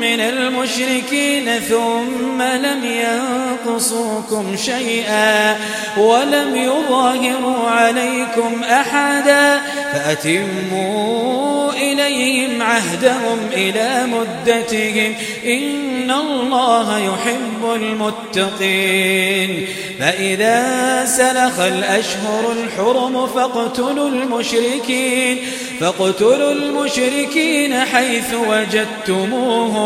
من المشركين ثم لم ينقصوكم شيئا ولم يظاهروا عليكم أحدا فأتموا إليهم عهدهم إلى مدتهم إن الله يحب المتقين فإذا سلخ الأشهر الحرم فاقتلوا المشركين فاقتلوا المشركين حيث وجدتموهم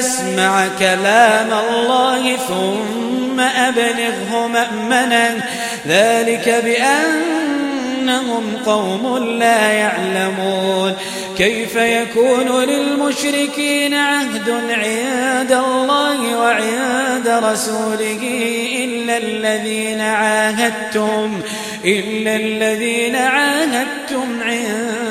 كلام الله ثم أبلغه مأمنا. ذلك بأنهم قوم لا يعلمون. كيف يكون للمشركين عهد عند الله وعند رسوله إلا الذين عاهدتم؟ إلا الذين عاهدتم عند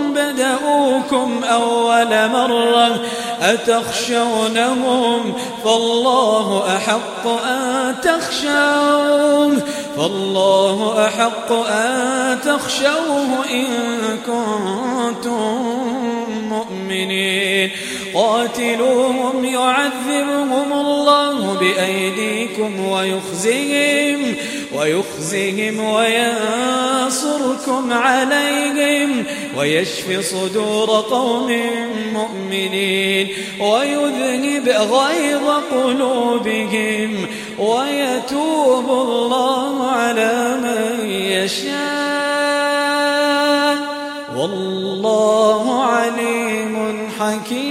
بدأوكم أول مرة أتخشونهم فالله أحق أن تخشوه فالله أحق أن تخشوه إن كنتم مؤمنين قاتلوهم يعذبهم الله بأيديكم ويخزيهم ويخزيهم وينصركم عليهم ويشفي صدور قوم مؤمنين ويذنب غيظ قلوبهم ويتوب الله على من يشاء. والله عليم حكيم.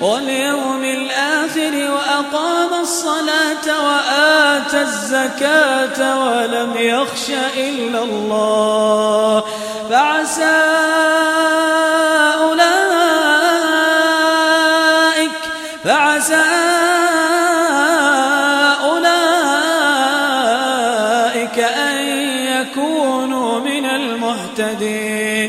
واليوم الآخر وأقام الصلاة وآتى الزكاة ولم يخش إلا الله فعسى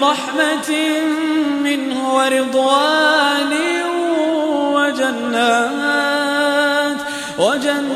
برحمة منه ورضوان وجنات وجنات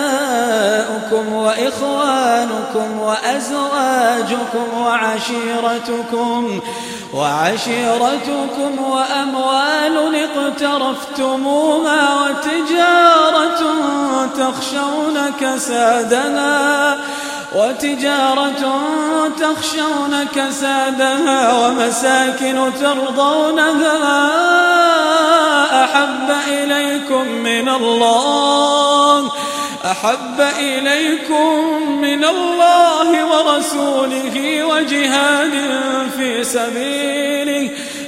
وأبناؤكم وإخوانكم وأزواجكم وعشيرتكم وعشيرتكم وأموال اقترفتموها وتجارة تخشون كسادها وتجارة تخشون كسادها ومساكن ترضونها أحب إليكم من الله أحب إليكم من الله ورسوله وجهاد في سبيله.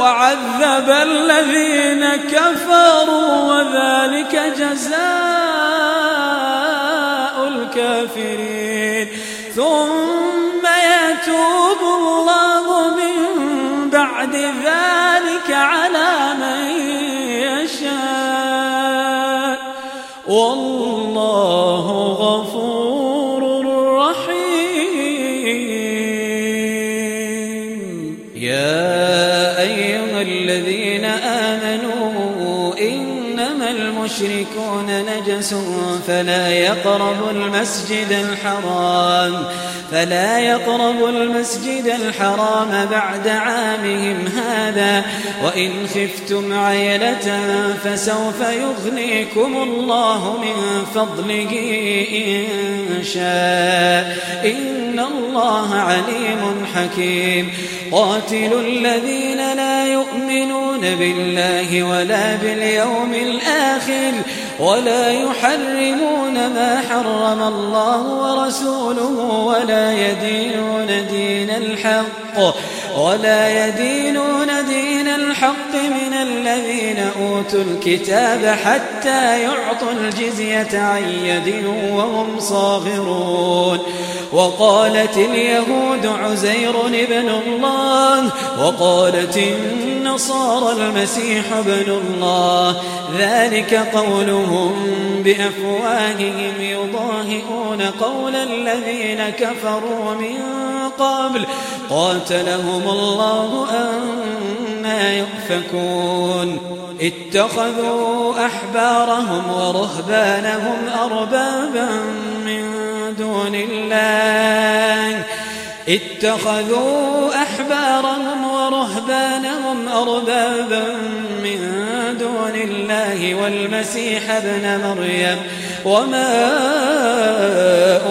وعذب الذين كفروا وذلك جزاء الكافرين. ثم يتوب الله من بعد ذلك على من يشاء. والله غفور المشركون نجس فلا يقربوا المسجد الحرام. فلا يقربوا المسجد الحرام بعد عامهم هذا. وإن خفتم عيلة فسوف يغنيكم الله من فضله إن شاء. إن الله عليم حكيم. قاتلوا الذين لا يؤمنون بالله ولا باليوم الآخر ولا يحرمون ما حرم الله ورسوله ولا يدينون دين الحق. ولا يدينون دين الحق من الذين أوتوا الكتاب حتى يعطوا الجزية عن يد وهم صاغرون. وقالت اليهود عزير ابن الله وقالت النصارى المسيح ابن الله. ذلك قولهم بأفواههم يضاهئون قول الذين كفروا من قبل. قاتلهم الله أنا يؤفكون. اتخذوا أحبارهم ورهبانهم أربابا من دون الله. اتخذوا أحبارهم ورهبانهم أربابا من دون الله. والمسيح ابن مريم وما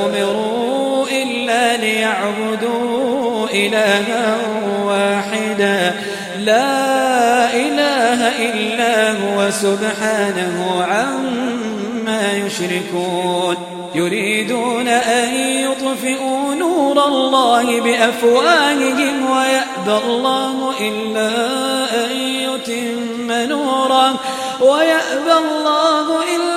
أمروا إلا ليعبدوا إلها واحدا. لا إله إلا هو سبحانه عما يشركون. يريدون أن يطفئوا نور الله بأفواههم ويأبى الله إلا أن يتم نوره ويأبى الله إلا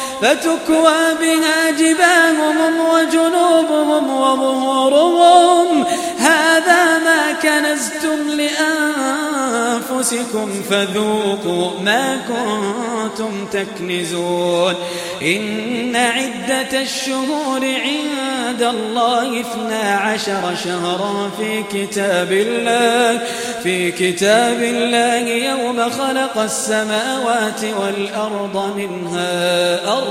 فتكوى بها جباههم وجنوبهم وظهورهم. هذا ما كنزتم لأنفسكم فذوقوا ما كنتم تكنزون. إن عدة الشهور عند الله اثنا عشر شهرا في كتاب الله في كتاب الله يوم خلق السماوات والأرض منها أربعة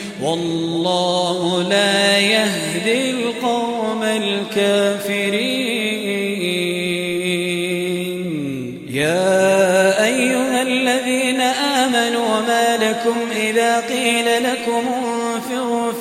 والله لا يهدي القوم الكافرين. يا أيها الذين آمنوا ما لكم إذا قيل لكم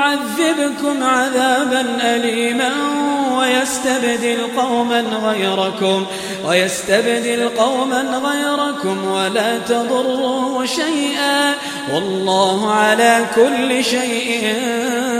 يعذبكم عذابا أليما ويستبدل قوما غيركم ويستبدل قوما غيركم ولا تضروه شيئا والله على كل شيء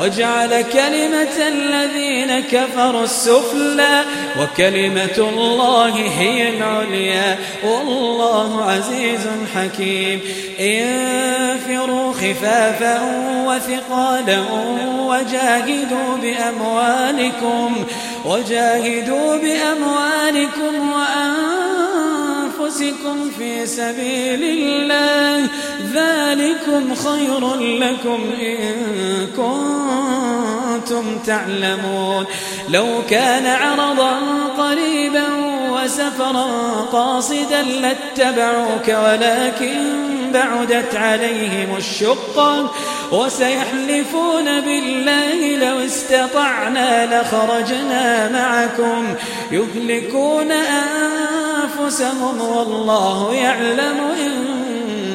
وجعل كلمة الذين كفروا السفلى وكلمة الله هي العليا. والله عزيز حكيم. انفروا خفافا وثقالا وجاهدوا بأموالكم وجاهدوا بأموالكم وأنفسكم في سبيل الله. ذلكم خير لكم إن كنتم تعلمون. لو كان عرضا قريبا وسفرا قاصدا لاتبعوك ولكن بعدت عليهم الشقة وسيحلفون بالله لو استطعنا لخرجنا معكم. يهلكون أنفسهم والله يعلم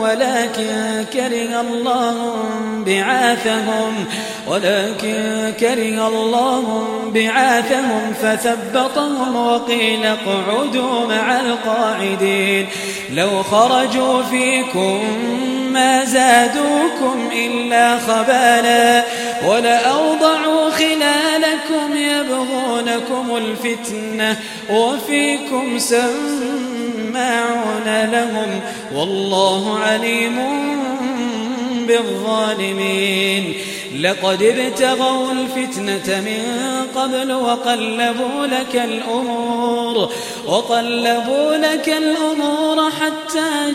ولكن كره الله بعاثهم ولكن كره الله بعاثهم فثبطهم وقيل اقعدوا مع القاعدين. لو خرجوا فيكم ما زادوكم إلا خبالا ولأوضعوا خلالكم يبغونكم الفتنة وفيكم سماعون لهم والله عليم بالظالمين لقد ابتغوا الفتنة من قبل وقلبوا لك الأمور وقلبوا لك الأمور حتى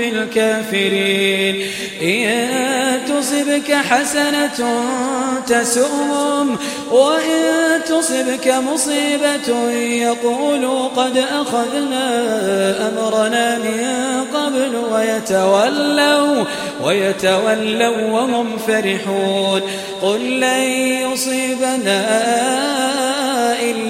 بالكافرين. إن تصبك حسنة تسؤهم وإن تصبك مصيبة يقولوا قد أخذنا أمرنا من قبل ويتولوا ويتولوا وهم فرحون. قل لن يصيبنا إلا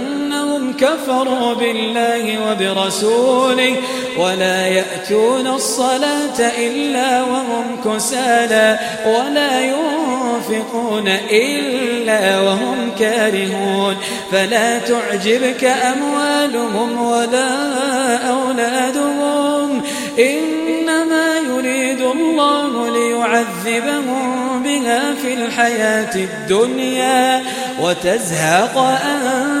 كفروا بالله وبرسوله ولا يأتون الصلاة إلا وهم كسالى ولا ينفقون إلا وهم كارهون فلا تعجبك أموالهم ولا أولادهم إنما يريد الله ليعذبهم بها في الحياة الدنيا وتزهق أنفسهم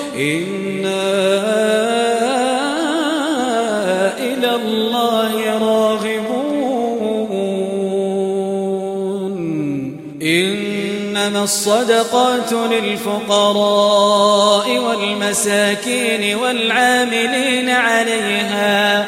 إنا إلى الله راغبون. إنما الصدقات للفقراء والمساكين والعاملين عليها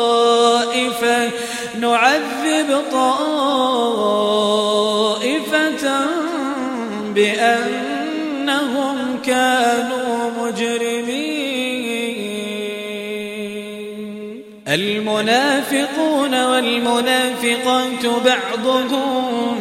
نعذب طائفة بأنهم كانوا مجرمين. المنافقون والمنافقات بعضهم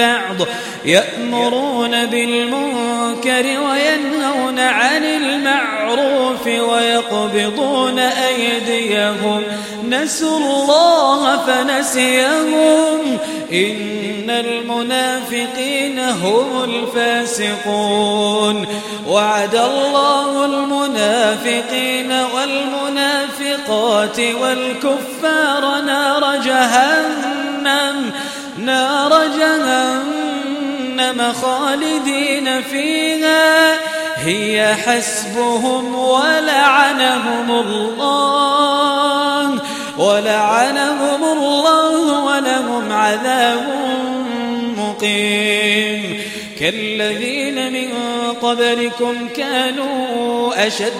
بعض يأمرون بالمنكر وينهون عن المعروف ويقبضون أيديهم. نسوا الله فنسيهم. إن المنافقين هم الفاسقون. وعد الله المنافقين والمنافقات والكفار نار جهنم. نار جهنم خالدين فيها. هي حسبهم ولعنهم الله ولعنهم الله ولهم عذاب مقيم. كالذين من قبلكم كانوا أشد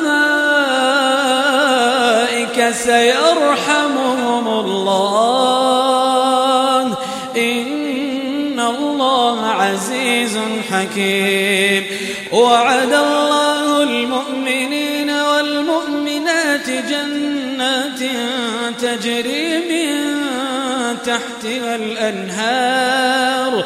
سيرحمهم الله. إن الله عزيز حكيم. وعد الله المؤمنين والمؤمنات جنات تجري من تحتها الأنهار.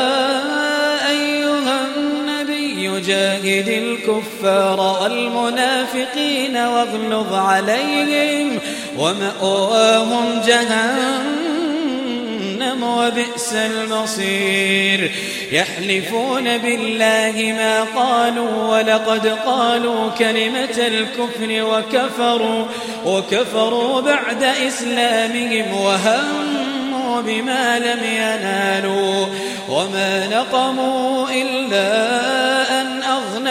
الكفار والمنافقين واغلظ عليهم ومأواهم جهنم وبئس المصير. يحلفون بالله ما قالوا ولقد قالوا كلمة الكفر وكفروا وكفروا بعد إسلامهم وهموا بما لم ينالوا وما نقموا إلا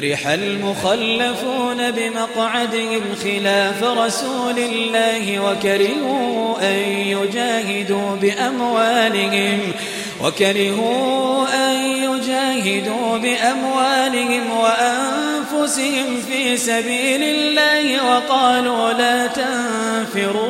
فرح المخلفون بمقعدهم خلاف رسول الله وكرهوا أن يجاهدوا بأموالهم وكرهوا أن يجاهدوا بأموالهم وأنفسهم في سبيل الله وقالوا لا تنفروا.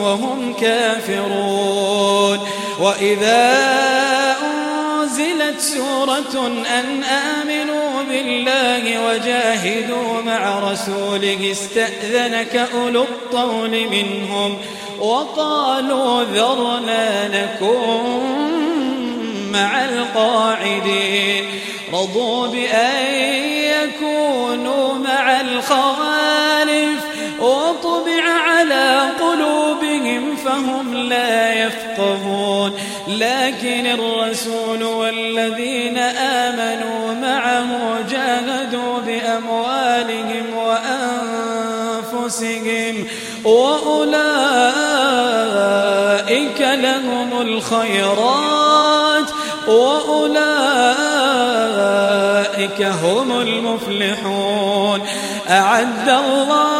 وهم كافرون. وإذا أنزلت سورة أن آمنوا بالله وجاهدوا مع رسوله استأذنك أولو الطول منهم وقالوا ذرنا نكن مع القاعدين. رضوا بأن يكونوا مع الخوالف فهم لا يفقهون. لكن الرسول والذين آمنوا معه جاهدوا بأموالهم وأنفسهم وأولئك لهم الخيرات وأولئك هم المفلحون. أعد الله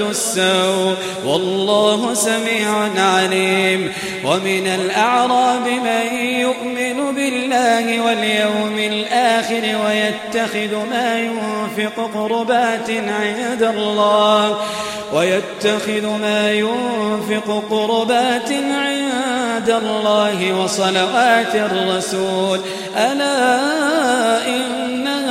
السوء والله سميع عليم. ومن الأعراب من يؤمن بالله واليوم الآخر ويتخذ ما ينفق قربات عند الله ويتخذ ما ينفق قربات عند الله وصلوات الرسول. ألا إنها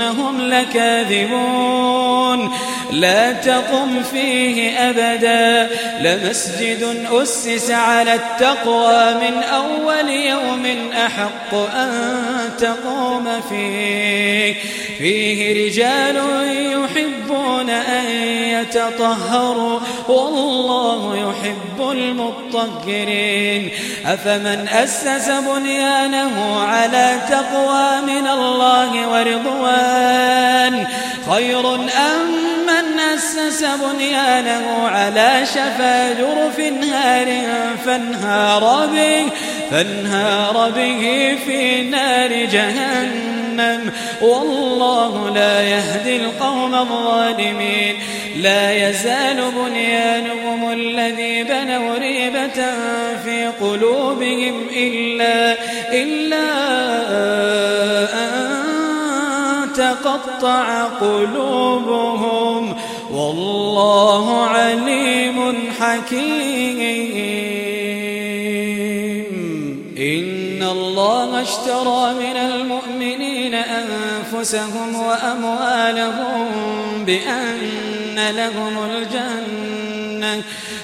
إنهم لكاذبون. لا تقم فيه أبدا. لمسجد أسس على التقوى من أول يوم أحق أن تقوم فيه. فيه رجال يحبون أن يتطهروا والله يحب المطهرين. أفمن أسس بنيانه على تقوى من الله ورضوان؟ خير أم من أسس بنيانه على شفا جرف هار فانهار به فانهار به في نار جهنم والله لا يهدي القوم الظالمين. لا يزال بنيانهم الذي بنوا ريبة في قلوبهم إلا إلا أن تقطع قلوبهم. والله عليم حكيم. إن الله اشترى من المؤمنين أنفسهم وأموالهم بأن لهم الجنة.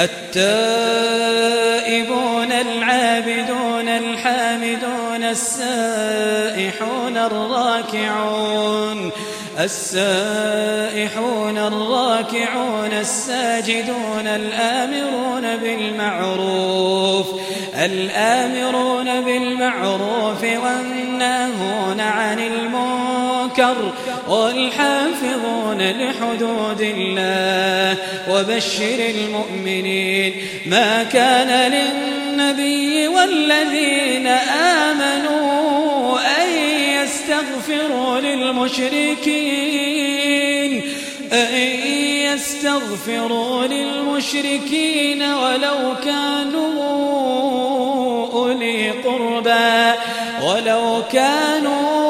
التائبون العابدون الحامدون السائحون الراكعون السائحون الراكعون الساجدون الآمرون بالمعروف الآمرون بالمعروف والناهون عن المنكر والحافظون لحدود الله وبشر المؤمنين ما كان للنبي والذين آمنوا أن يستغفروا للمشركين أن يستغفروا للمشركين ولو كانوا أولي قربى ولو كانوا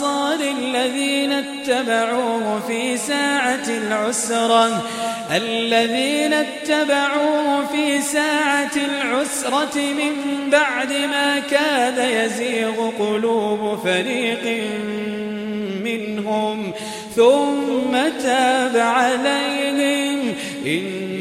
والأنصار الذين اتبعوه في ساعة العسرة الذين اتبعوه في ساعة العسرة من بعد ما كاد يزيغ قلوب فريق منهم ثم تاب عليهم.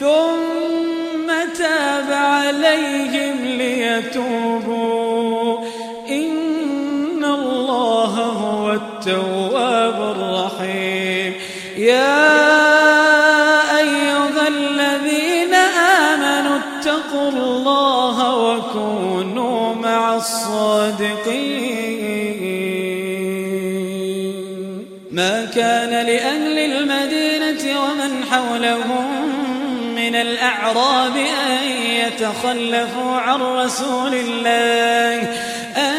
ثم تاب عليهم ليتوبوا. إن الله هو التواب حولهم من الأعراب أن يتخلفوا عن رسول الله أن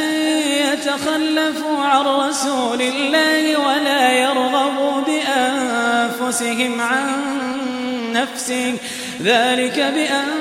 يتخلفوا عن رسول الله ولا يرغبوا بأنفسهم عن نفسه. ذلك بأنهم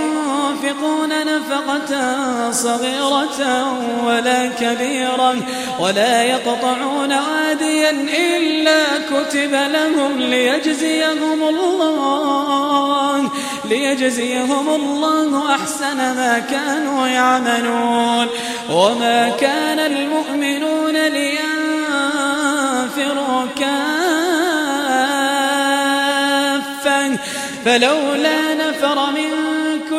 ينفقون نفقة صغيرة ولا كبيرة ولا يقطعون واديا إلا كتب لهم ليجزيهم الله ليجزيهم الله أحسن ما كانوا يعملون. وما كان المؤمنون لينفروا كافة فلولا نفر من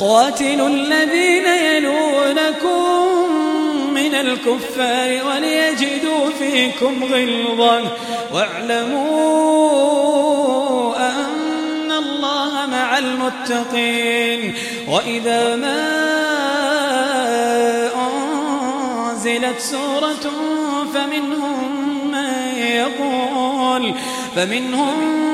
قاتلوا الذين يلونكم من الكفار وليجدوا فيكم غلظة. واعلموا أن الله مع المتقين. وإذا ما أنزلت سورة فمنهم من يقول فمنهم من